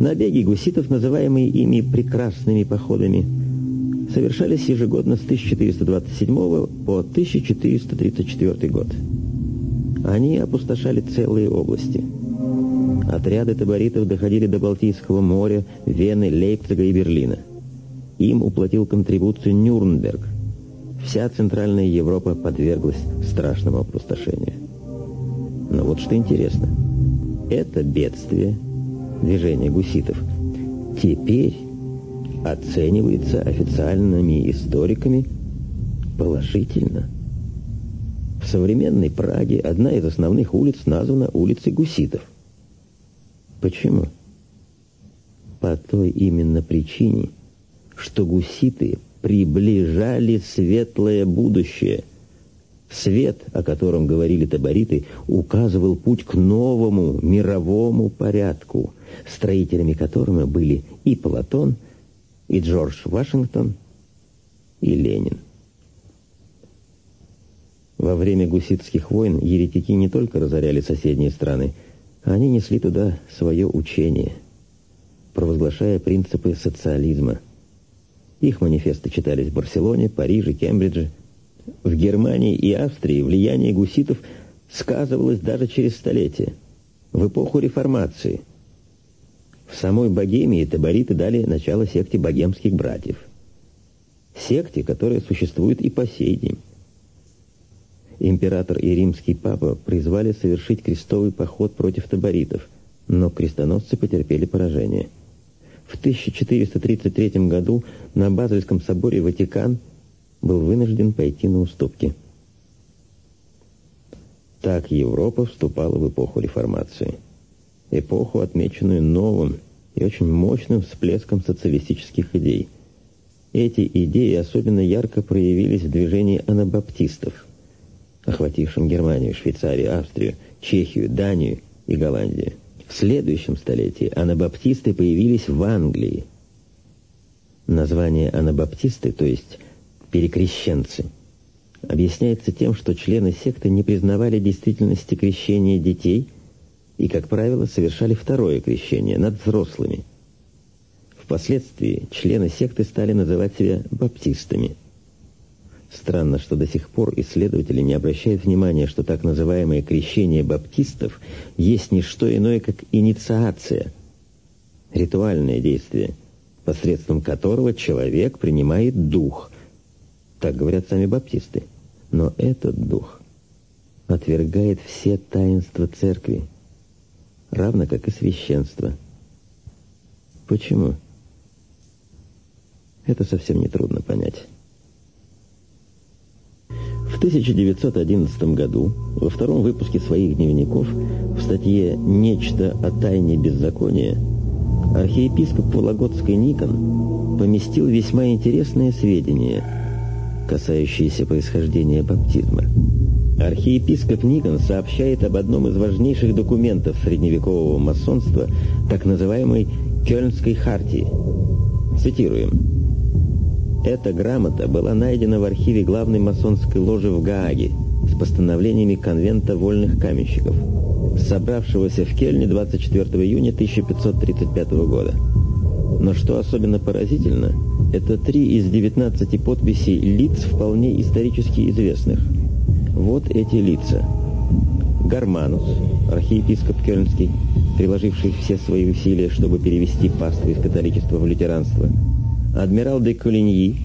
Набеги гуситов, называемые ими «прекрасными походами», совершались ежегодно с 1427 по 1434 год. Они опустошали целые области. Отряды таборитов доходили до Балтийского моря, Вены, Лейпцига и Берлина. Им уплатил контрибуцию Нюрнберг. Вся Центральная Европа подверглась страшному опустошению. Но вот что интересно. Это бедствие, движение гуситов, теперь оценивается официальными историками положительно. В современной Праге одна из основных улиц названа улицей гуситов. Почему? По той именно причине, что гуситы приближали светлое будущее. Свет, о котором говорили табориты, указывал путь к новому мировому порядку, строителями которого были и Платон, и Джордж Вашингтон, и Ленин. Во время гуситских войн еретики не только разоряли соседние страны, они несли туда свое учение, провозглашая принципы социализма. Их манифесты читались в Барселоне, Париже, Кембридже. В Германии и Австрии влияние гуситов сказывалось даже через столетия. В эпоху реформации – в самой Богемии табориты дали начало секте богемских братьев. Секте, которая существует и по сей день. Император и римский папа призвали совершить крестовый поход против таборитов, но крестоносцы потерпели поражение. В 1433 году на Базельском соборе Ватикан был вынужден пойти на уступки. Так Европа вступала в эпоху реформации эпоху, отмеченную новым и очень мощным всплеском социалистических идей. Эти идеи особенно ярко проявились в движении анабаптистов, охватившем Германию, Швейцарию, Австрию, Чехию, Данию и Голландию. В следующем столетии анабаптисты появились в Англии. Название анабаптисты, то есть перекрещенцы, объясняется тем, что члены секты не признавали действительности крещения детей – и, как правило, совершали второе крещение над взрослыми. Впоследствии члены секты стали называть себя баптистами. Странно, что до сих пор исследователи не обращают внимания, что так называемое крещение баптистов есть не что иное, как инициация, ритуальное действие, посредством которого человек принимает дух. Так говорят сами баптисты. Но этот дух отвергает все таинства церкви, равно как и священство. Почему? Это совсем нетрудно понять. В 1911 году, во втором выпуске своих дневников, в статье «Нечто о тайне беззакония», архиепископ Вологодской Никон поместил весьма интересные сведения, касающиеся происхождения баптизма. Архиепископ Никон сообщает об одном из важнейших документов средневекового масонства, так называемой Кёльнской хартии. Цитируем. Эта грамота была найдена в архиве главной масонской ложи в Гааге с постановлениями конвента вольных каменщиков, собравшегося в Кельне 24 июня 1535 года. Но что особенно поразительно, это три из 19 подписей лиц вполне исторически известных – вот эти лица. Гарманус, архиепископ Кёльнский, приложивший все свои усилия, чтобы перевести паству из католичества в лютеранство. Адмирал де Колиньи,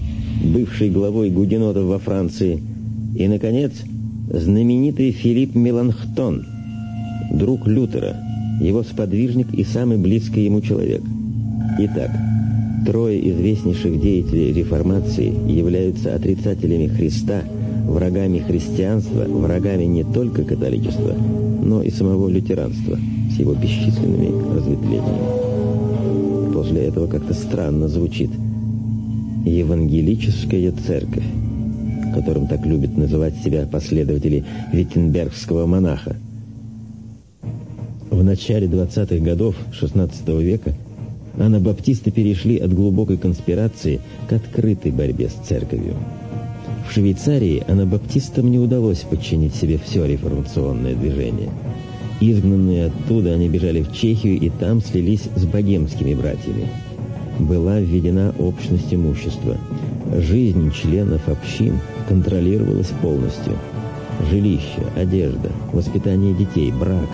бывший главой гугенотов во Франции. И, наконец, знаменитый Филипп Меланхтон, друг Лютера, его сподвижник и самый близкий ему человек. Итак, трое известнейших деятелей реформации являются отрицателями Христа – врагами христианства, врагами не только католичества, но и самого лютеранства с его бесчисленными разветвлениями. После этого как-то странно звучит «Евангелическая церковь», которым так любят называть себя последователи Виттенбергского монаха. В начале 20-х годов XVI века анабаптисты перешли от глубокой конспирации к открытой борьбе с церковью. В Швейцарии анабаптистам не удалось подчинить себе все реформационное движение. Изгнанные оттуда, они бежали в Чехию и там слились с богемскими братьями. Была введена общность имущества. Жизнь членов общин контролировалась полностью. Жилище, одежда, воспитание детей, брак,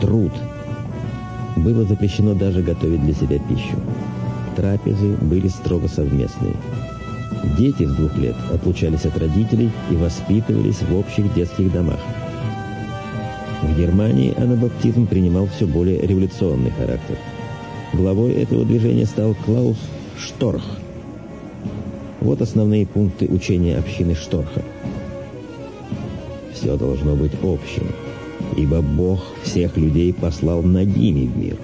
труд. Было запрещено даже готовить для себя пищу. Трапезы были строго совместные. Дети с двух лет отлучались от родителей и воспитывались в общих детских домах. В Германии анабаптизм принимал все более революционный характер. Главой этого движения стал Клаус Шторх. Вот основные пункты учения общины Шторха. Все должно быть общим, ибо Бог всех людей послал нагими в мир.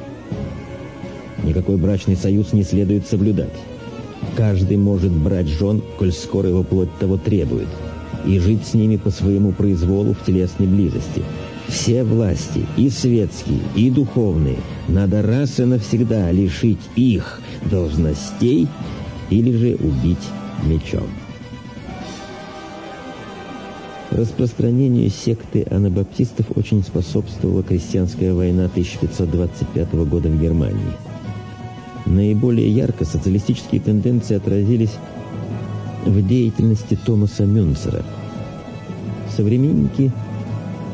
Никакой брачный союз не следует соблюдать. Каждый может брать жен, коль скоро его плоть того требует, и жить с ними по своему произволу в телесной близости. Все власти, и светские, и духовные, надо раз и навсегда лишить их должностей или же убить мечом. Распространению секты анабаптистов очень способствовала крестьянская война 1525 года в Германии. Наиболее ярко социалистические тенденции отразились в деятельности Томаса Мюнцера. Современники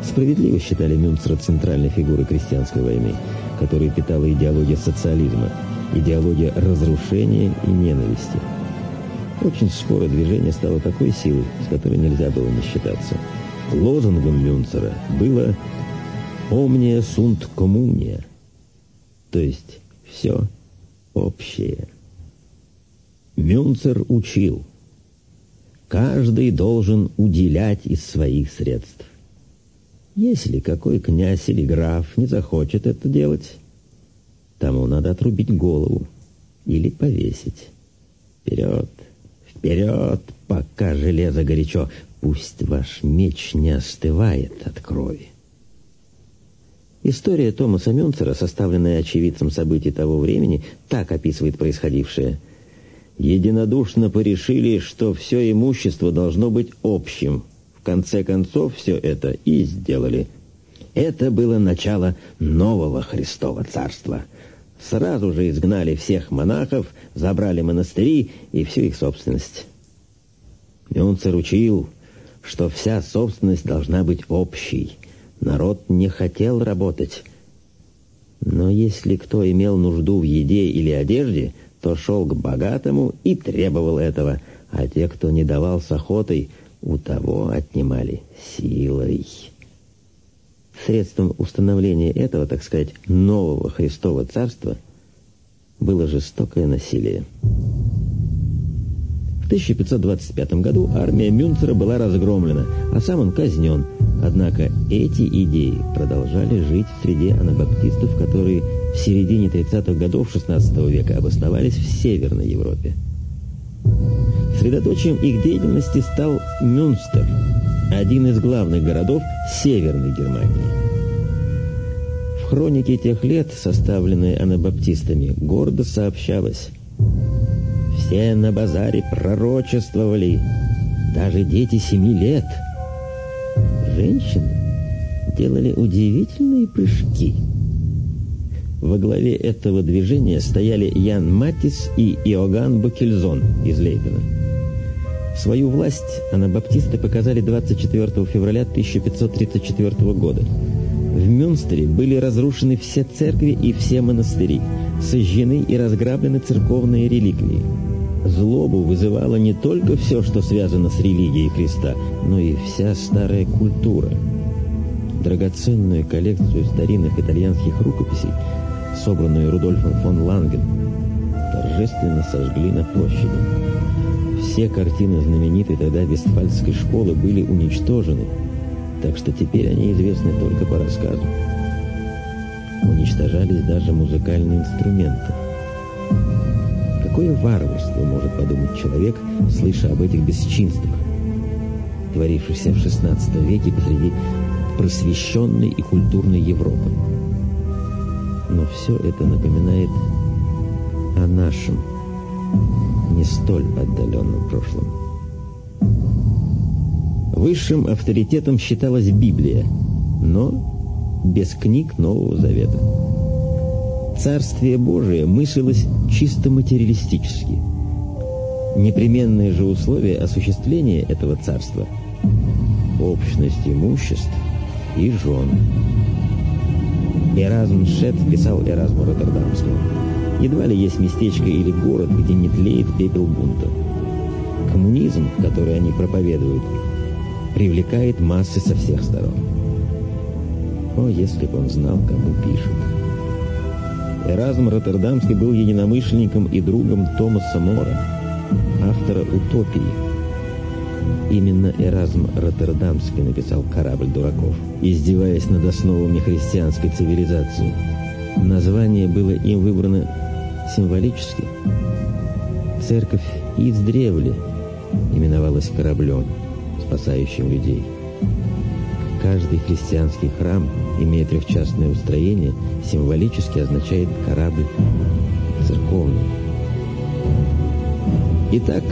справедливо считали Мюнцера центральной фигурой крестьянской войны, которую питала идеология социализма, идеология разрушения и ненависти. Очень скоро движение стало такой силой, с которой нельзя было не считаться. Лозунгом Мюнцера было «Omnia sunt communia», то есть «все общее. Мюнцер учил, каждый должен уделять из своих средств. Если какой князь или граф не захочет это делать, тому надо отрубить голову или повесить. Вперед, вперед, пока железо горячо, пусть ваш меч не остывает от крови. История Томаса Мюнцера, составленная очевидцем событий того времени, так описывает происходившее. Единодушно порешили, что все имущество должно быть общим. В конце концов, все это и сделали. Это было начало нового Христова царства. Сразу же изгнали всех монахов, забрали монастыри и всю их собственность. Мюнцер учил, что вся собственность должна быть общей – Народ не хотел работать. Но если кто имел нужду в еде или одежде, то шел к богатому и требовал этого, а те, кто не давал с охотой, у того отнимали силой. Средством установления этого, так сказать, нового Христова царства было жестокое насилие. В 1525 году армия Мюнцера была разгромлена, а сам он казнен – Однако эти идеи продолжали жить в среде анабаптистов, которые в середине 30-х годов XVI века обосновались в Северной Европе. Средоточием их деятельности стал Мюнстер, один из главных городов Северной Германии. В хронике тех лет, составленной анабаптистами, гордо сообщалось «Все на базаре пророчествовали, даже дети семи лет» женщины делали удивительные прыжки. Во главе этого движения стояли Ян Матис и Иоганн Бакельзон из Лейдена. Свою власть анабаптисты показали 24 февраля 1534 года. В Мюнстере были разрушены все церкви и все монастыри, сожжены и разграблены церковные реликвии. Злобу вызывало не только все, что связано с религией Христа, но и вся старая культура. Драгоценную коллекцию старинных итальянских рукописей, собранную Рудольфом фон Ланген, торжественно сожгли на площади. Все картины знаменитой тогда Вестфальской школы были уничтожены, так что теперь они известны только по рассказу. Уничтожались даже музыкальные инструменты. Какое варварство, может подумать человек, слыша об этих бесчинствах, творившихся в XVI веке посреди просвещенной и культурной Европы. Но все это напоминает о нашем, не столь отдаленном прошлом. Высшим авторитетом считалась Библия, но без книг Нового Завета. Царствие Божие мыслилось чисто материалистически. Непременное же условие осуществления этого царства – общность имуществ и жен. Эразм Шет писал Эразму Роттердамскому. Едва ли есть местечко или город, где не тлеет пепел бунта. Коммунизм, который они проповедуют, привлекает массы со всех сторон. О, если бы он знал, кому пишет. Эразм Роттердамский был единомышленником и другом Томаса Мора, автора «Утопии». Именно Эразм Роттердамский написал «Корабль дураков», издеваясь над основами христианской цивилизации. Название было им выбрано символически. Церковь издревле именовалась кораблем, спасающим людей. Каждый христианский храм, имея трехчастное устроение, символически означает корабль церковный. Итак,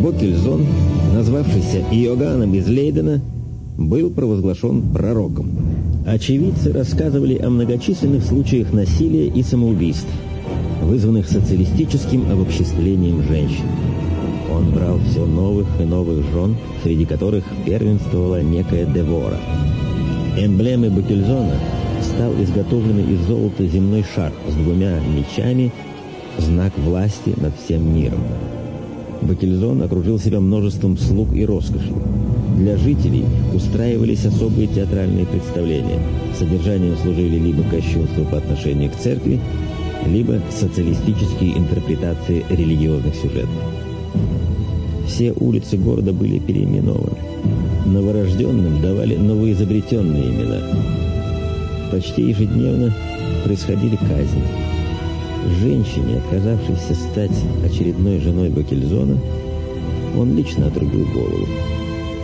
Бокельзон, назвавшийся Иоганном из Лейдена, был провозглашен пророком. Очевидцы рассказывали о многочисленных случаях насилия и самоубийств, вызванных социалистическим обобществлением женщин. Он брал все новых и новых жен, среди которых первенствовала некая Девора. Эмблемой Бакельзона стал изготовленный из золота земной шар с двумя мечами, знак власти над всем миром. Бакельзон окружил себя множеством слуг и роскошью. Для жителей устраивались особые театральные представления. Содержанием служили либо кощунство по отношению к церкви, либо социалистические интерпретации религиозных сюжетов. Все улицы города были переименованы. Новорожденным давали новоизобретенные имена. Почти ежедневно происходили казни. Женщине, отказавшейся стать очередной женой Бакельзона, он лично отрубил голову.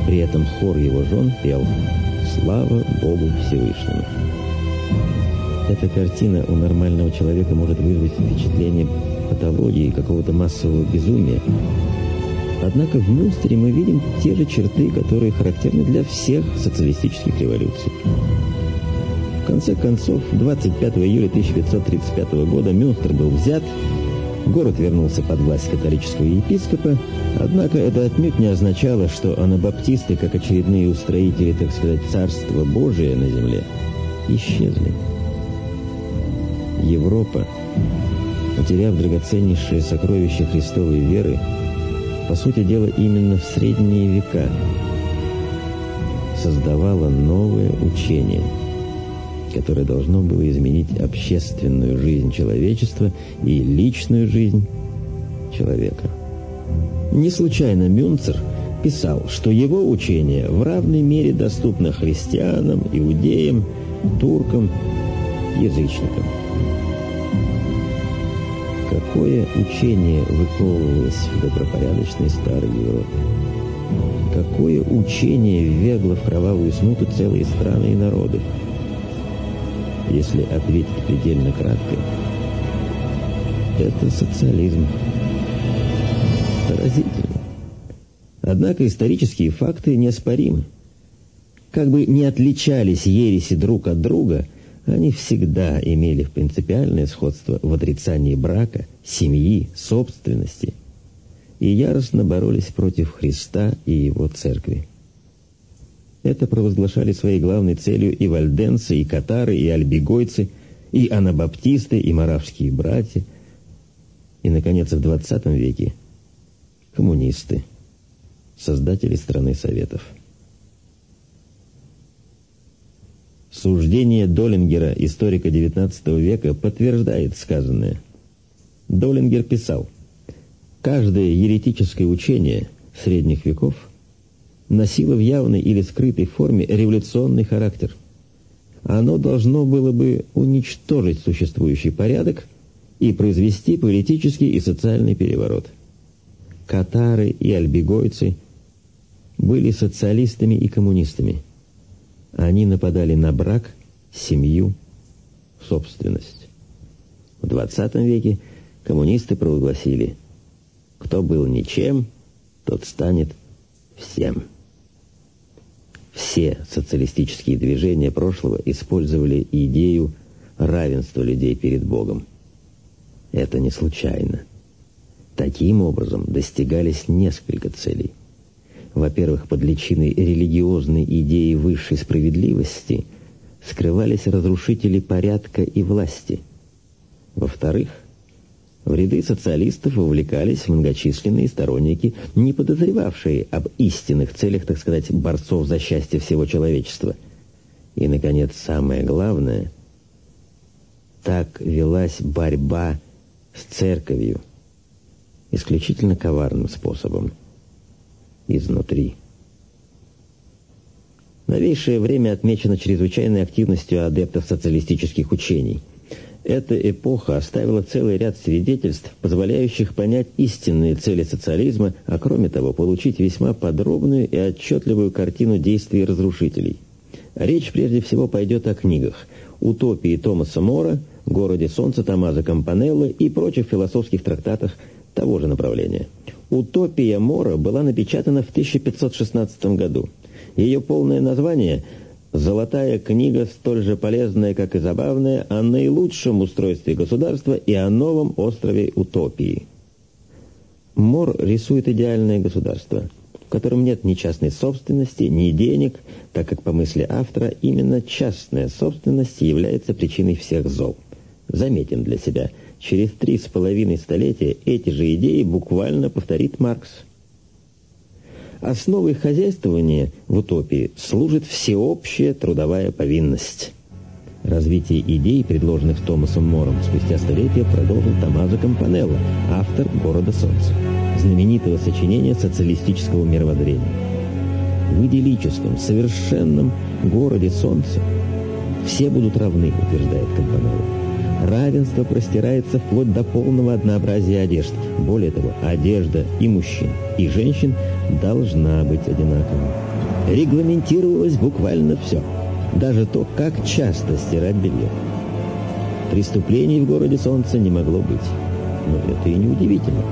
При этом хор его жен пел «Слава Богу Всевышнему». Эта картина у нормального человека может вызвать впечатление патологии, какого-то массового безумия. Однако в Мюнстере мы видим те же черты, которые характерны для всех социалистических революций. В конце концов, 25 июля 1535 года Мюнстер был взят, город вернулся под власть католического епископа, однако это отнюдь не означало, что анабаптисты, как очередные устроители, так сказать, царства Божия на земле, исчезли. Европа, потеряв драгоценнейшее сокровище Христовой веры, по сути дела именно в средние века создавала новое учение – которое должно было изменить общественную жизнь человечества и личную жизнь человека. Не случайно Мюнцер писал, что его учение в равной мере доступно христианам, иудеям, туркам, язычникам. Какое учение выковывалось в добропорядочной старой Европе? Какое учение ввегло в кровавую смуту целые страны и народы? если ответить предельно кратко. Это социализм. Поразительно. Однако исторические факты неоспоримы. Как бы не отличались ереси друг от друга, они всегда имели принципиальное сходство в отрицании брака, семьи, собственности и яростно боролись против Христа и его церкви. Это провозглашали своей главной целью и вальденцы, и катары, и альбигойцы, и анабаптисты, и маравские братья, и, наконец, в XX веке коммунисты, создатели страны Советов. Суждение Долингера, историка XIX века, подтверждает сказанное. Долингер писал, «Каждое еретическое учение средних веков – носило в явной или скрытой форме революционный характер. Оно должно было бы уничтожить существующий порядок и произвести политический и социальный переворот. Катары и альбигойцы были социалистами и коммунистами. Они нападали на брак, семью, собственность. В XX веке коммунисты провозгласили, кто был ничем, тот станет всем. Все социалистические движения прошлого использовали идею равенства людей перед Богом. Это не случайно. Таким образом достигались несколько целей. Во-первых, под личиной религиозной идеи высшей справедливости скрывались разрушители порядка и власти. Во-вторых, в ряды социалистов вовлекались многочисленные сторонники, не подозревавшие об истинных целях, так сказать, борцов за счастье всего человечества. И, наконец, самое главное, так велась борьба с церковью, исключительно коварным способом, изнутри. Новейшее время отмечено чрезвычайной активностью адептов социалистических учений – эта эпоха оставила целый ряд свидетельств, позволяющих понять истинные цели социализма, а кроме того, получить весьма подробную и отчетливую картину действий разрушителей. Речь прежде всего пойдет о книгах «Утопии» Томаса Мора, «Городе солнца» Томазо Кампанелло и прочих философских трактатах того же направления. «Утопия Мора» была напечатана в 1516 году. Ее полное название – Золотая книга, столь же полезная, как и забавная, о наилучшем устройстве государства и о новом острове утопии. Мор рисует идеальное государство, в котором нет ни частной собственности, ни денег, так как, по мысли автора, именно частная собственность является причиной всех зол. Заметим для себя, через три с половиной столетия эти же идеи буквально повторит Маркс – Основой хозяйствования в утопии служит всеобщая трудовая повинность. Развитие идей, предложенных Томасом Мором, спустя столетия продолжил Томазо Кампанелло, автор «Города солнца», знаменитого сочинения социалистического мировоззрения. В идиллическом, совершенном городе солнца все будут равны, утверждает Кампанелло. Равенство простирается вплоть до полного однообразия одежд. Более того, одежда и мужчин, и женщин должна быть одинаковой. Регламентировалось буквально все. Даже то, как часто стирать белье. Преступлений в городе Солнца не могло быть. Но это и не удивительно.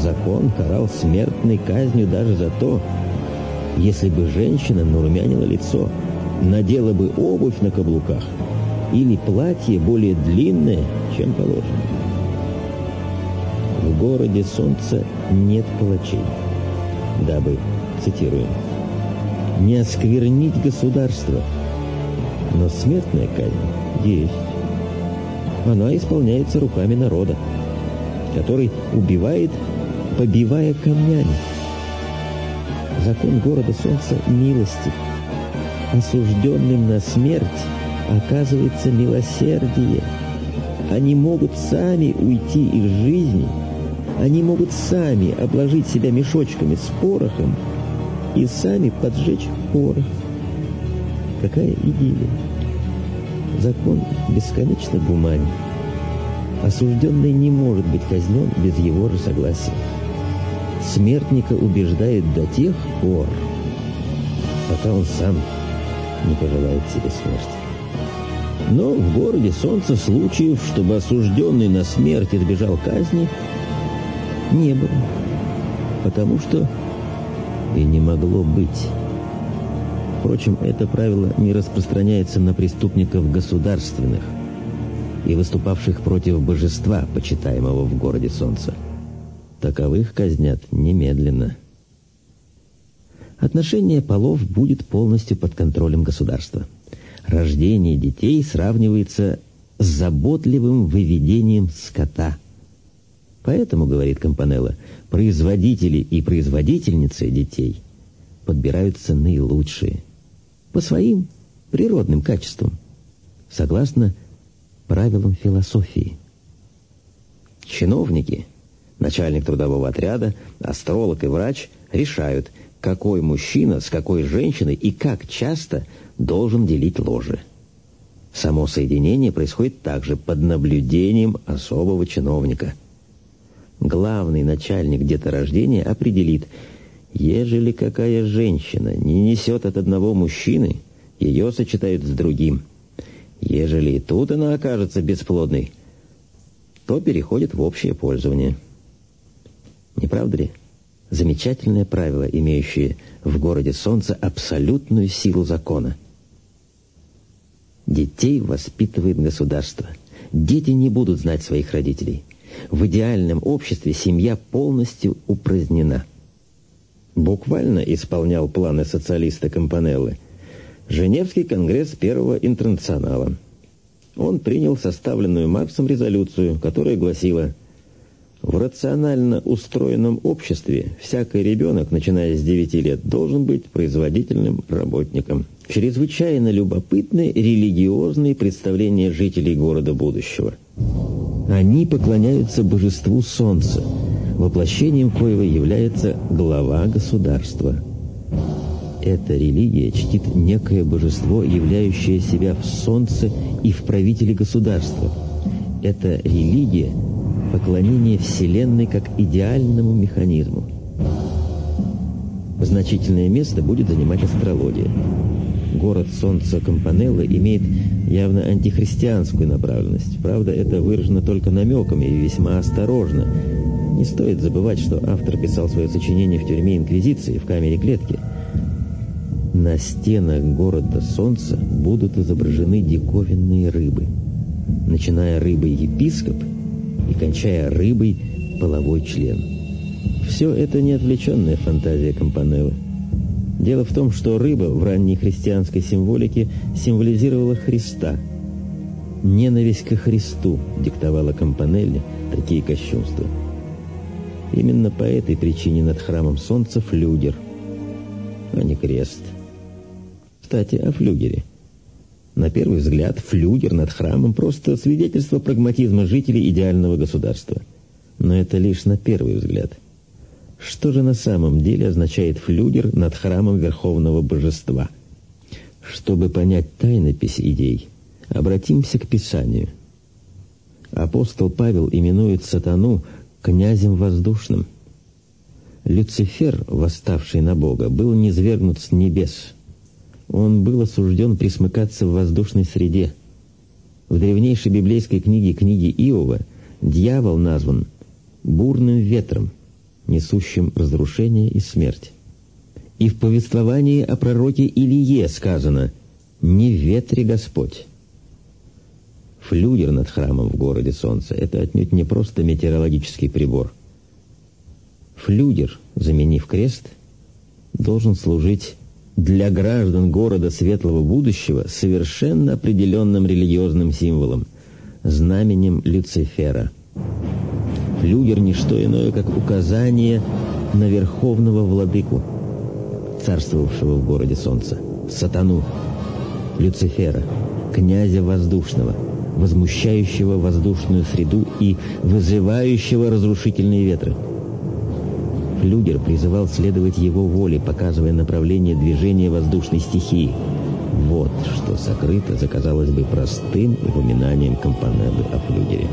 Закон карал смертной казнью даже за то, если бы женщина нарумянила лицо, надела бы обувь на каблуках – или платье более длинное, чем положено. В городе солнца нет палачей, дабы, цитируем, «не осквернить государство, но смертная казнь есть. Она исполняется руками народа, который убивает, побивая камнями. Закон города солнца милостив, осужденным на смерть оказывается милосердие. Они могут сами уйти из жизни, они могут сами обложить себя мешочками с порохом и сами поджечь порох. Какая идиллия! Закон бесконечно гуманен. Осужденный не может быть казнен без его же согласия. Смертника убеждает до тех пор, пока он сам не пожелает себе смерти. Но в городе солнца случаев, чтобы осужденный на смерть избежал казни, не было. Потому что и не могло быть. Впрочем, это правило не распространяется на преступников государственных и выступавших против божества, почитаемого в городе солнца. Таковых казнят немедленно. Отношение полов будет полностью под контролем государства рождение детей сравнивается с заботливым выведением скота. Поэтому, говорит Компанелло, производители и производительницы детей подбираются наилучшие, по своим природным качествам, согласно правилам философии. Чиновники, начальник трудового отряда, астролог и врач решают, какой мужчина с какой женщиной и как часто – должен делить ложе. Само соединение происходит также под наблюдением особого чиновника. Главный начальник деторождения определит, ежели какая женщина не несет от одного мужчины, ее сочетают с другим. Ежели и тут она окажется бесплодной, то переходит в общее пользование. Не правда ли? Замечательное правило, имеющее в городе солнца абсолютную силу закона. Детей воспитывает государство. Дети не будут знать своих родителей. В идеальном обществе семья полностью упразднена. Буквально исполнял планы социалиста Компанеллы. Женевский конгресс Первого интернационала. Он принял составленную Марксом резолюцию, которая гласила в рационально устроенном обществе всякий ребенок, начиная с 9 лет, должен быть производительным работником. Чрезвычайно любопытны религиозные представления жителей города будущего. Они поклоняются божеству солнца, воплощением коего является глава государства. Эта религия чтит некое божество, являющее себя в солнце и в правителе государства. Эта религия – поклонение Вселенной как идеальному механизму. Значительное место будет занимать астрология. Город Солнца Компанелло имеет явно антихристианскую направленность. Правда, это выражено только намеками и весьма осторожно. Не стоит забывать, что автор писал свое сочинение в тюрьме Инквизиции, в камере клетки. На стенах города Солнца будут изображены диковинные рыбы. Начиная рыбой епископ – и кончая рыбой половой член. Все это не отвлеченная фантазия Компанеллы. Дело в том, что рыба в ранней христианской символике символизировала Христа. Ненависть ко Христу диктовала Компанелле такие кощунства. Именно по этой причине над храмом солнца флюгер, а не крест. Кстати, о флюгере. На первый взгляд, флюгер над храмом – просто свидетельство прагматизма жителей идеального государства. Но это лишь на первый взгляд. Что же на самом деле означает флюгер над храмом Верховного Божества? Чтобы понять тайнопись идей, обратимся к Писанию. Апостол Павел именует сатану князем воздушным. Люцифер, восставший на Бога, был низвергнут с небес – он был осужден присмыкаться в воздушной среде. В древнейшей библейской книге книги Иова дьявол назван бурным ветром, несущим разрушение и смерть. И в повествовании о пророке Илие сказано «Не ветре Господь». Флюгер над храмом в городе Солнца – это отнюдь не просто метеорологический прибор. Флюгер, заменив крест, должен служить для граждан города светлого будущего совершенно определенным религиозным символом – знаменем Люцифера. Флюгер – не что иное, как указание на верховного владыку, царствовавшего в городе солнца, сатану, Люцифера, князя воздушного, возмущающего воздушную среду и вызывающего разрушительные ветры – Флюгер призывал следовать его воле, показывая направление движения воздушной стихии. Вот что сокрыто за, казалось бы, простым упоминанием Компанеллы о Флюгере.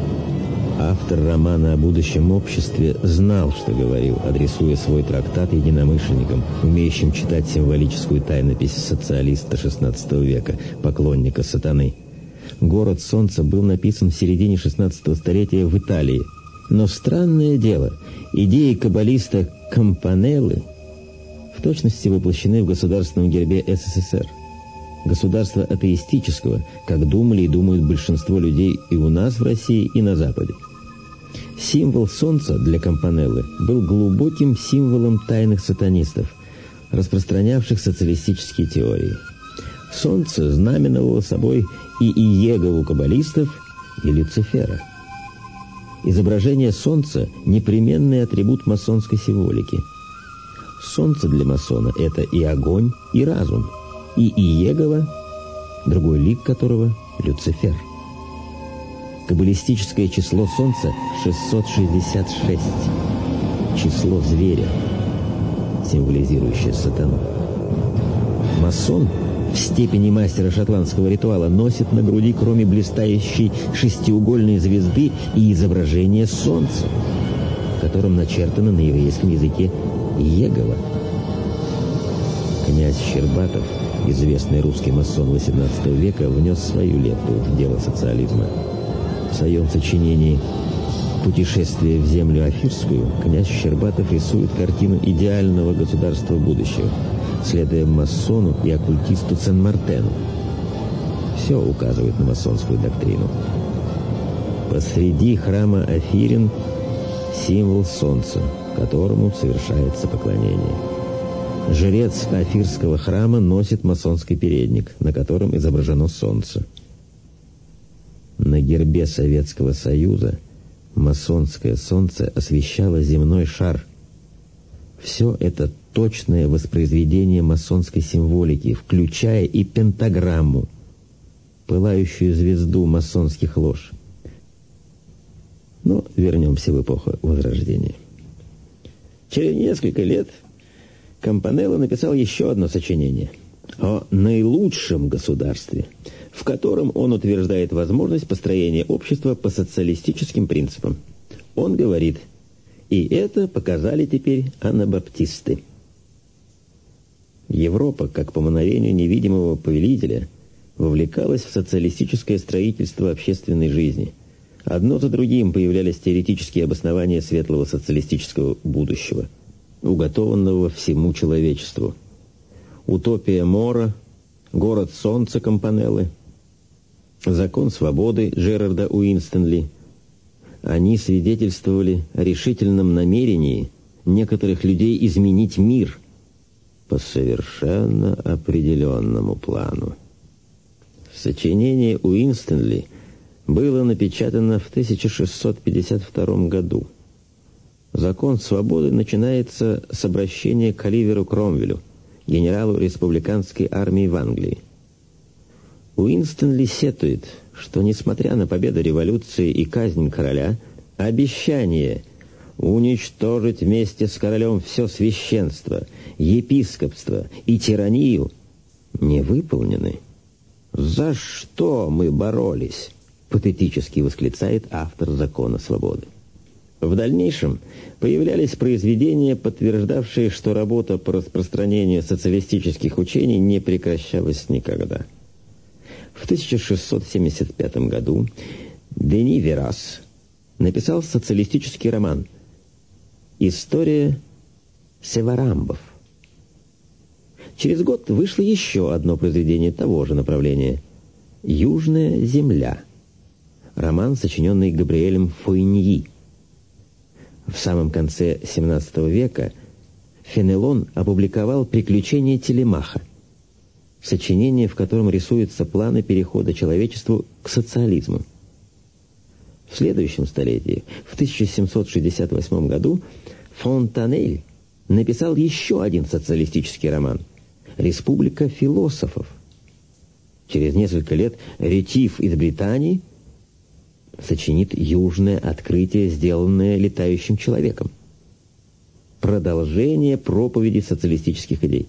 Автор романа о будущем обществе знал, что говорил, адресуя свой трактат единомышленникам, умеющим читать символическую тайнопись социалиста XVI века, поклонника сатаны. «Город солнца» был написан в середине XVI столетия в Италии. Но странное дело, идеи каббалиста Кампанеллы в точности воплощены в государственном гербе СССР. Государство атеистического, как думали и думают большинство людей и у нас в России, и на Западе. Символ солнца для Кампанеллы был глубоким символом тайных сатанистов, распространявших социалистические теории. Солнце знаменовало собой и Иегову каббалистов, и Люцифера. Изображение солнца – непременный атрибут масонской символики. Солнце для масона – это и огонь, и разум, и Иегова, другой лик которого – Люцифер. Каббалистическое число Солнца – 666. Число зверя, символизирующее сатану. Масон – в степени мастера шотландского ритуала носит на груди, кроме блистающей шестиугольной звезды, и изображение солнца, в котором начертано на еврейском языке Егова. Князь Щербатов, известный русский масон XVIII века, внес свою лепту в дело социализма. В своем сочинении путешествие в землю Афирскую князь Щербатов рисует картину идеального государства будущего, следуя масону и оккультисту Сен-Мартену. Все указывает на масонскую доктрину. Посреди храма Афирин символ солнца, которому совершается поклонение. Жрец Афирского храма носит масонский передник, на котором изображено солнце. На гербе Советского Союза масонское солнце освещало земной шар. Все это точное воспроизведение масонской символики, включая и пентаграмму, пылающую звезду масонских лож. Но вернемся в эпоху Возрождения. Через несколько лет Компанелло написал еще одно сочинение о наилучшем государстве, в котором он утверждает возможность построения общества по социалистическим принципам. Он говорит, и это показали теперь анабаптисты. Европа, как по мановению невидимого повелителя, вовлекалась в социалистическое строительство общественной жизни. Одно за другим появлялись теоретические обоснования светлого социалистического будущего, уготованного всему человечеству. Утопия Мора, город солнца Компанеллы, закон свободы Джерарда Уинстонли. Они свидетельствовали о решительном намерении некоторых людей изменить мир по совершенно определенному плану. Сочинение Уинстонли было напечатано в 1652 году. Закон свободы начинается с обращения к Оливеру Кромвелю, генералу республиканской армии в Англии. Уинстон сетует, что, несмотря на победу революции и казнь короля, обещание уничтожить вместе с королем все священство, епископство и тиранию не выполнены. «За что мы боролись?» — патетически восклицает автор «Закона свободы». В дальнейшем появлялись произведения, подтверждавшие, что работа по распространению социалистических учений не прекращалась никогда. В 1675 году Дени Верас написал социалистический роман «История Севарамбов», Через год вышло еще одно произведение того же направления «Южная земля». Роман, сочиненный Габриэлем Фойньи. В самом конце XVII века Фенелон опубликовал «Приключения Телемаха», сочинение, в котором рисуются планы перехода человечеству к социализму. В следующем столетии, в 1768 году, Фонтанель написал еще один социалистический роман – республика философов. Через несколько лет Ретив из Британии сочинит южное открытие, сделанное летающим человеком. Продолжение проповеди социалистических идей.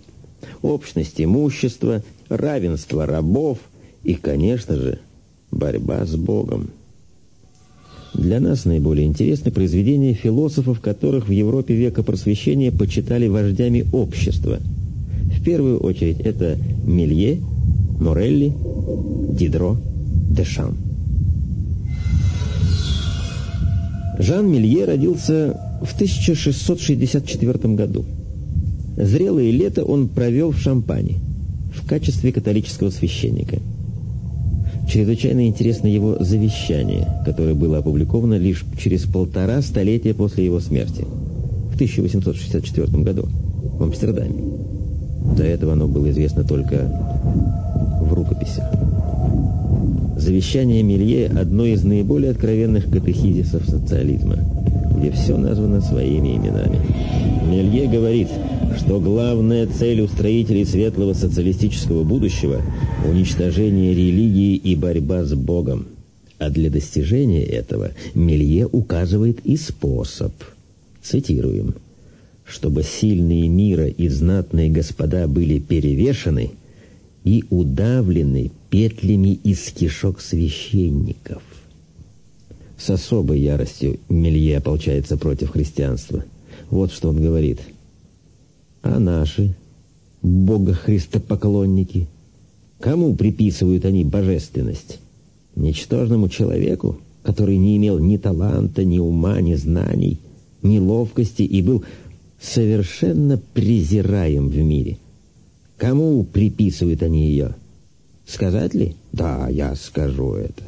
Общность имущества, равенство рабов и, конечно же, борьба с Богом. Для нас наиболее интересны произведения философов, которых в Европе века просвещения почитали вождями общества – первую очередь это Мелье, Морелли, Дидро, Дешам. Жан Мелье родился в 1664 году. Зрелое лето он провел в Шампане в качестве католического священника. Чрезвычайно интересно его завещание, которое было опубликовано лишь через полтора столетия после его смерти, в 1864 году в Амстердаме. До этого оно было известно только в рукописях. Завещание Мелье – одно из наиболее откровенных катехизисов социализма, где все названо своими именами. Мелье говорит, что главная цель устроителей светлого социалистического будущего – уничтожение религии и борьба с Богом. А для достижения этого Мелье указывает и способ. Цитируем – чтобы сильные мира и знатные господа были перевешены и удавлены петлями из кишок священников. С особой яростью Мелье ополчается против христианства. Вот что он говорит. А наши, бога-христопоклонники, кому приписывают они божественность? Ничтожному человеку, который не имел ни таланта, ни ума, ни знаний, ни ловкости и был совершенно презираем в мире. Кому приписывают они ее? Сказать ли? Да, я скажу это.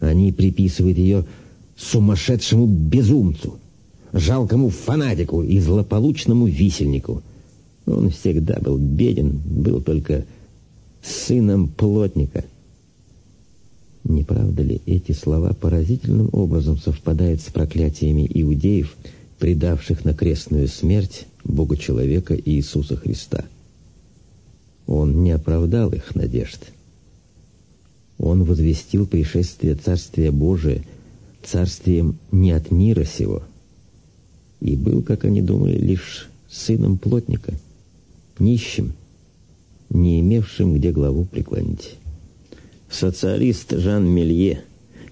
Они приписывают ее сумасшедшему безумцу, жалкому фанатику и злополучному висельнику. Он всегда был беден, был только сыном плотника. Не правда ли эти слова поразительным образом совпадают с проклятиями иудеев, предавших на крестную смерть Бога-человека Иисуса Христа? Он не оправдал их надежд. Он возвестил пришествие Царствия Божия царствием не от мира сего, и был, как они думали, лишь сыном плотника, нищим, не имевшим где главу преклонить. Социалист Жан Мелье,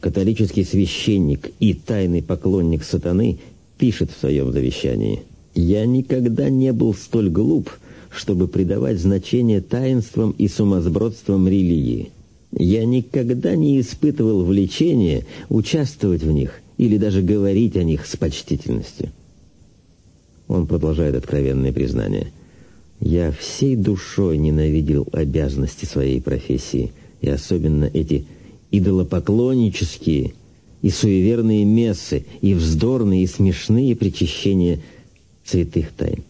католический священник и тайный поклонник сатаны, пишет в своем завещании «Я никогда не был столь глуп, чтобы придавать значение таинствам и сумасбродствам религии. Я никогда не испытывал влечения участвовать в них или даже говорить о них с почтительностью». Он продолжает откровенное признание. «Я всей душой ненавидел обязанности своей профессии, и особенно эти идолопоклоннические и суеверные мессы, и вздорные и смешные причащения святых тайн,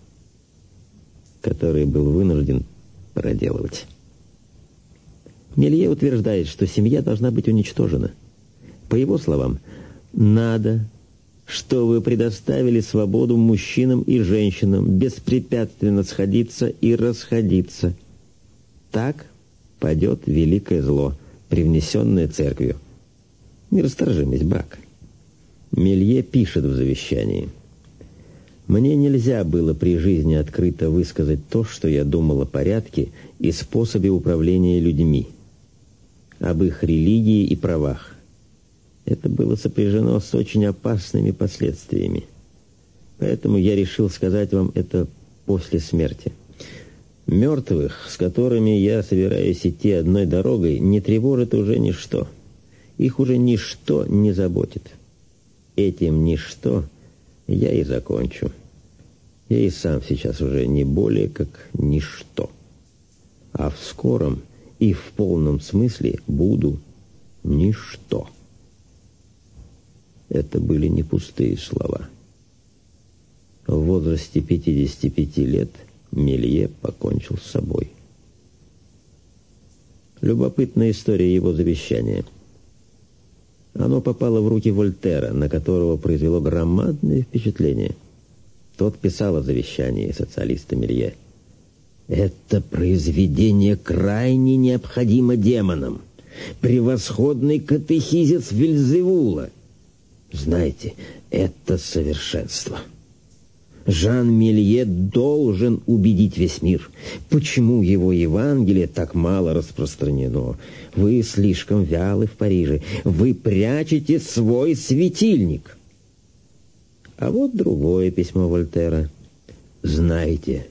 которые был вынужден проделывать». Мелье утверждает, что семья должна быть уничтожена. По его словам, надо что вы предоставили свободу мужчинам и женщинам беспрепятственно сходиться и расходиться. Так падет великое зло, привнесенное церковью. Нерасторжимость брака. Мелье пишет в завещании. «Мне нельзя было при жизни открыто высказать то, что я думал о порядке и способе управления людьми, об их религии и правах. Это было сопряжено с очень опасными последствиями. Поэтому я решил сказать вам это после смерти. Мертвых, с которыми я собираюсь идти одной дорогой, не тревожит уже ничто. Их уже ничто не заботит. Этим ничто я и закончу. Я и сам сейчас уже не более как ничто. А в скором и в полном смысле буду ничто. Это были не пустые слова. В возрасте 55 лет Мелье покончил с собой. Любопытная история его завещания. Оно попало в руки Вольтера, на которого произвело громадное впечатление. Тот писал о завещании социалиста Мелье. «Это произведение крайне необходимо демонам. Превосходный катехизис Вильзевула. Знаете, это совершенство. Жан Мелье должен убедить весь мир. Почему его Евангелие так мало распространено? Вы слишком вялы в Париже. Вы прячете свой светильник. А вот другое письмо Вольтера. Знаете,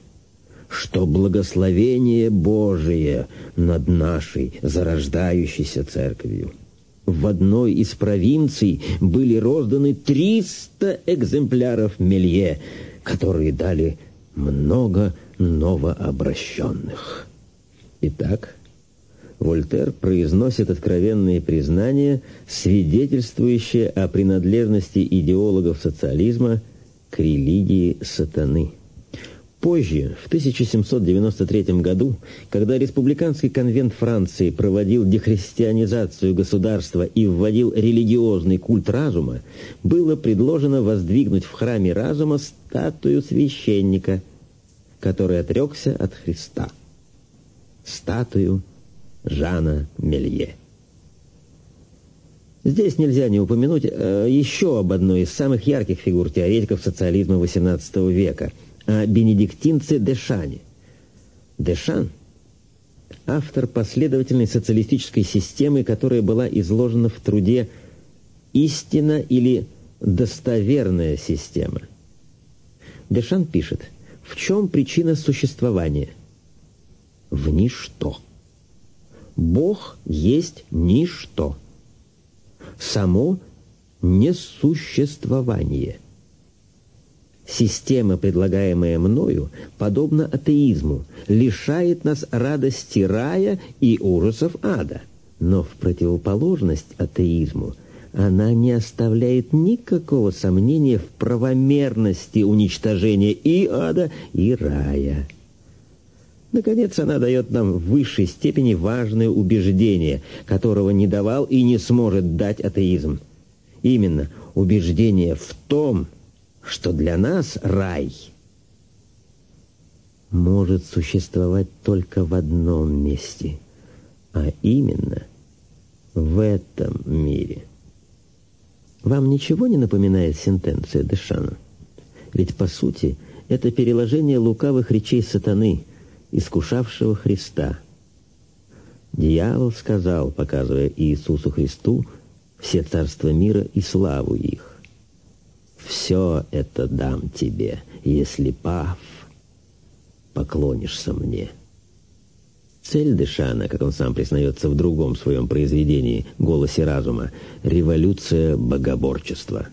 что благословение Божие над нашей зарождающейся церковью — в одной из провинций были розданы 300 экземпляров Мелье, которые дали много новообращенных. Итак, Вольтер произносит откровенные признания, свидетельствующие о принадлежности идеологов социализма к религии сатаны. Позже, в 1793 году, когда Республиканский конвент Франции проводил дехристианизацию государства и вводил религиозный культ разума, было предложено воздвигнуть в храме разума статую священника, который отрекся от Христа. Статую Жана Мелье. Здесь нельзя не упомянуть э, еще об одной из самых ярких фигур теоретиков социализма XVIII века – бенедиктинце Дешане. Дешан – автор последовательной социалистической системы, которая была изложена в труде «Истина» или «Достоверная система». Дешан пишет, в чем причина существования? В ничто. Бог есть ничто. Само несуществование. Система, предлагаемая мною, подобно атеизму, лишает нас радости рая и ужасов ада. Но в противоположность атеизму она не оставляет никакого сомнения в правомерности уничтожения и ада, и рая. Наконец, она дает нам в высшей степени важное убеждение, которого не давал и не сможет дать атеизм. Именно убеждение в том, что для нас рай может существовать только в одном месте, а именно в этом мире. Вам ничего не напоминает сентенция Дешана? Ведь, по сути, это переложение лукавых речей сатаны, искушавшего Христа. Дьявол сказал, показывая Иисусу Христу все царства мира и славу их. «Все это дам тебе, если, пав, поклонишься мне». Цель Дешана, как он сам признается в другом своем произведении «Голосе разума» — революция богоборчества.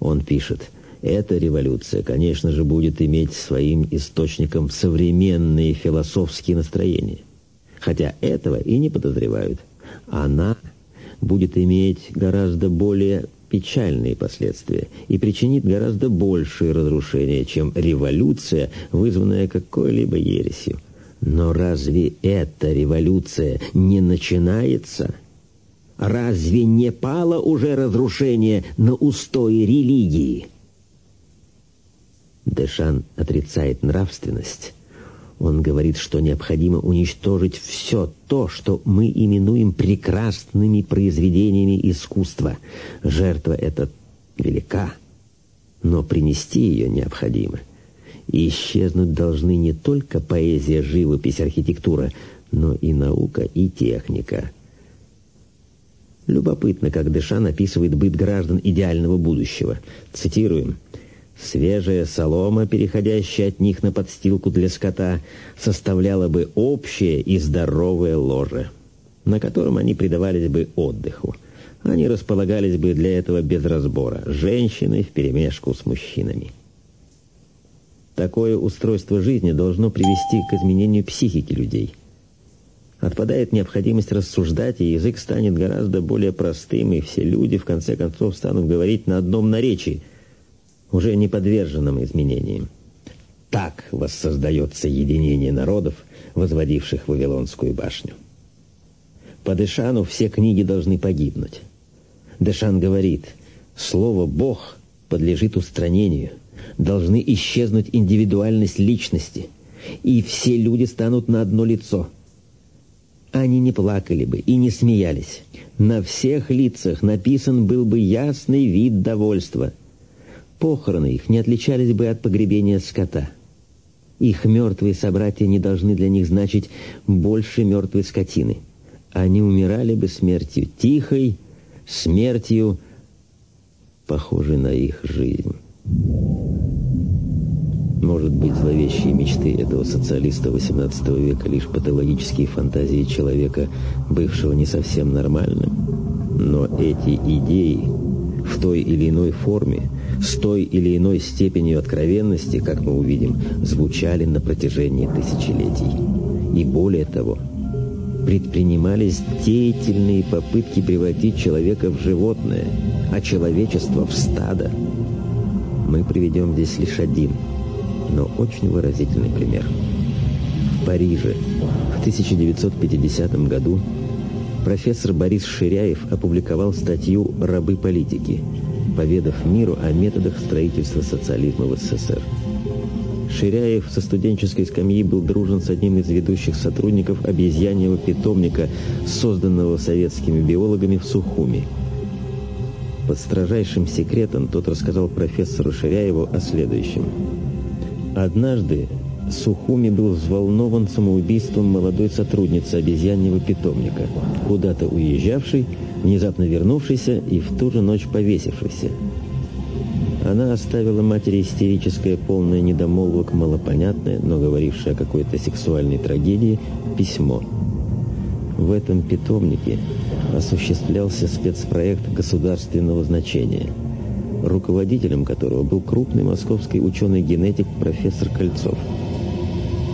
Он пишет, эта революция, конечно же, будет иметь своим источником современные философские настроения. Хотя этого и не подозревают. Она будет иметь гораздо более печальные последствия и причинит гораздо большее разрушение, чем революция, вызванная какой-либо ересью. Но разве эта революция не начинается? Разве не пало уже разрушение на устои религии? Дэшан отрицает нравственность. Он говорит, что необходимо уничтожить все то, что мы именуем прекрасными произведениями искусства. Жертва эта велика, но принести ее необходимо – и исчезнуть должны не только поэзия, живопись, архитектура, но и наука и техника. Любопытно, как Дешан описывает быт граждан идеального будущего. Цитируем. «Свежая солома, переходящая от них на подстилку для скота, составляла бы общее и здоровое ложе, на котором они предавались бы отдыху. Они располагались бы для этого без разбора, женщины вперемешку с мужчинами». Такое устройство жизни должно привести к изменению психики людей. Отпадает необходимость рассуждать, и язык станет гораздо более простым, и все люди, в конце концов, станут говорить на одном наречии, уже не подверженном изменениям. Так воссоздается единение народов, возводивших Вавилонскую башню. По Дешану все книги должны погибнуть. Дешан говорит, слово «Бог» подлежит устранению – должны исчезнуть индивидуальность личности, и все люди станут на одно лицо. Они не плакали бы и не смеялись. На всех лицах написан был бы ясный вид довольства. Похороны их не отличались бы от погребения скота. Их мертвые собратья не должны для них значить больше мертвой скотины. Они умирали бы смертью тихой, смертью, похожей на их жизнь. Может быть, зловещие мечты этого социалиста XVIII века лишь патологические фантазии человека, бывшего не совсем нормальным. Но эти идеи в той или иной форме, с той или иной степенью откровенности, как мы увидим, звучали на протяжении тысячелетий. И более того, предпринимались деятельные попытки превратить человека в животное, а человечество в стадо. Мы приведем здесь лишь один – но очень выразительный пример. В Париже в 1950 году профессор Борис Ширяев опубликовал статью «Рабы политики», поведав миру о методах строительства социализма в СССР. Ширяев со студенческой скамьи был дружен с одним из ведущих сотрудников обезьяньего питомника, созданного советскими биологами в Сухуми. Под строжайшим секретом тот рассказал профессору Ширяеву о следующем – Однажды Сухуми был взволнован самоубийством молодой сотрудницы обезьяньего питомника, куда-то уезжавшей, внезапно вернувшейся и в ту же ночь повесившейся. Она оставила матери истерическое, полное недомолвок, малопонятное, но говорившее о какой-то сексуальной трагедии, письмо. В этом питомнике осуществлялся спецпроект государственного значения, руководителем которого был крупный московский ученый-генетик профессор Кольцов.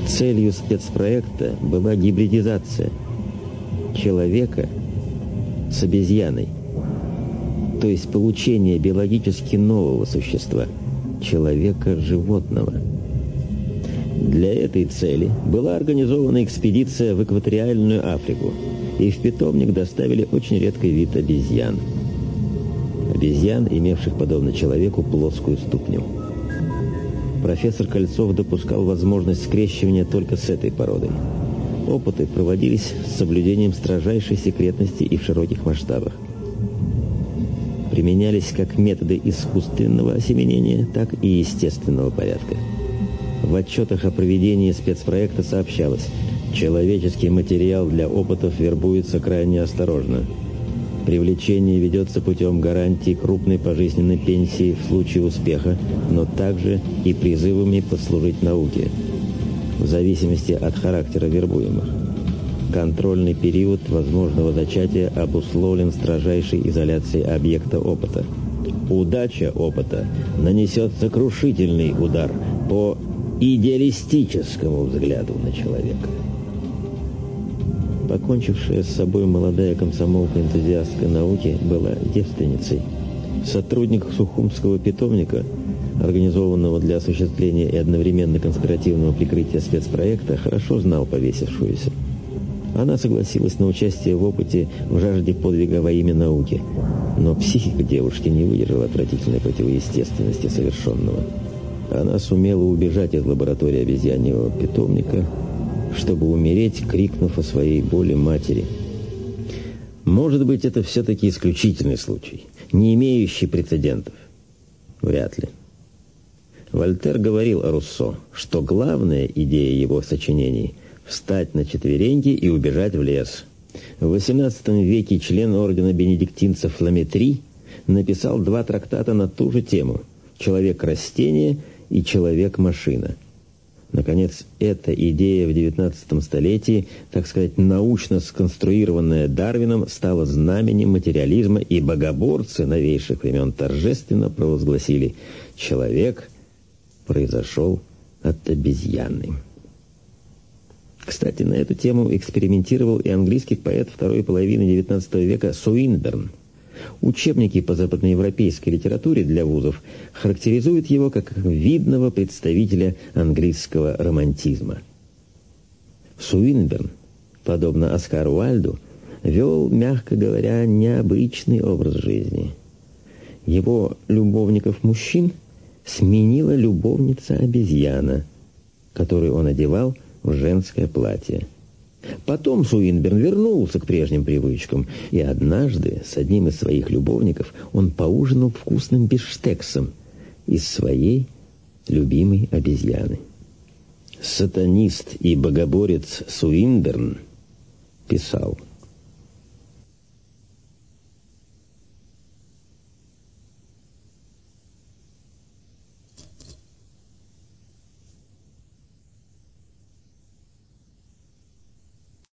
Целью спецпроекта была гибридизация человека с обезьяной, то есть получение биологически нового существа, человека-животного. Для этой цели была организована экспедиция в экваториальную Африку, и в питомник доставили очень редкий вид обезьян. Обезьян, имевших, подобно человеку, плоскую ступню. Профессор Кольцов допускал возможность скрещивания только с этой породой. Опыты проводились с соблюдением строжайшей секретности и в широких масштабах применялись как методы искусственного осеменения, так и естественного порядка. В отчетах о проведении спецпроекта сообщалось, человеческий материал для опытов вербуется крайне осторожно. Привлечение ведется путем гарантии крупной пожизненной пенсии в случае успеха, но также и призывами послужить науке, в зависимости от характера вербуемых. Контрольный период возможного зачатия обусловлен строжайшей изоляцией объекта опыта. Удача опыта нанесет сокрушительный удар по идеалистическому взгляду на человека. Покончившая с собой молодая комсомолка-энтузиастка науки была девственницей. Сотрудник Сухумского питомника, организованного для осуществления и одновременно конспиративного прикрытия спецпроекта, хорошо знал повесившуюся. Она согласилась на участие в опыте в жажде подвига во имя науки. Но психика девушки не выдержала отвратительной противоестественности совершенного. Она сумела убежать из лаборатории обезьяньего питомника, чтобы умереть, крикнув о своей боли матери. Может быть, это все-таки исключительный случай, не имеющий прецедентов? Вряд ли. Вольтер говорил о Руссо, что главная идея его сочинений – встать на четвереньки и убежать в лес. В XVIII веке член ордена бенедиктинцев Ламетри написал два трактата на ту же тему «Человек-растение» и «Человек-машина». Наконец, эта идея в XIX столетии, так сказать, научно сконструированная Дарвином, стала знаменем материализма, и богоборцы новейших времен торжественно провозгласили «Человек произошел от обезьяны». Кстати, на эту тему экспериментировал и английский поэт второй половины XIX века Суинберн. Учебники по западноевропейской литературе для вузов характеризуют его как видного представителя английского романтизма. Суинберн, подобно Оскару Уальду, вел, мягко говоря, необычный образ жизни. Его любовников-мужчин сменила любовница-обезьяна, которую он одевал – в женское платье. Потом Суинберн вернулся к прежним привычкам, и однажды с одним из своих любовников он поужинал вкусным бифштексом из своей любимой обезьяны. Сатанист и богоборец Суинберн писал –